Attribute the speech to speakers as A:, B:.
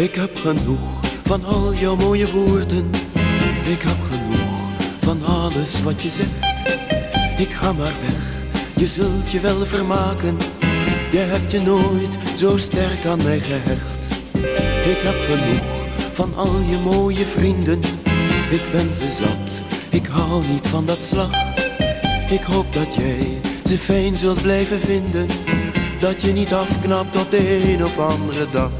A: Ik heb genoeg van al jouw mooie woorden. Ik heb genoeg van alles wat je zegt. Ik ga maar weg, je zult je wel vermaken. Je hebt je nooit zo sterk aan mij gehecht. Ik heb genoeg van al je mooie vrienden. Ik ben ze zat, ik hou niet van dat slag. Ik hoop dat jij ze fijn zult blijven vinden. Dat je niet afknapt op de een of andere dag.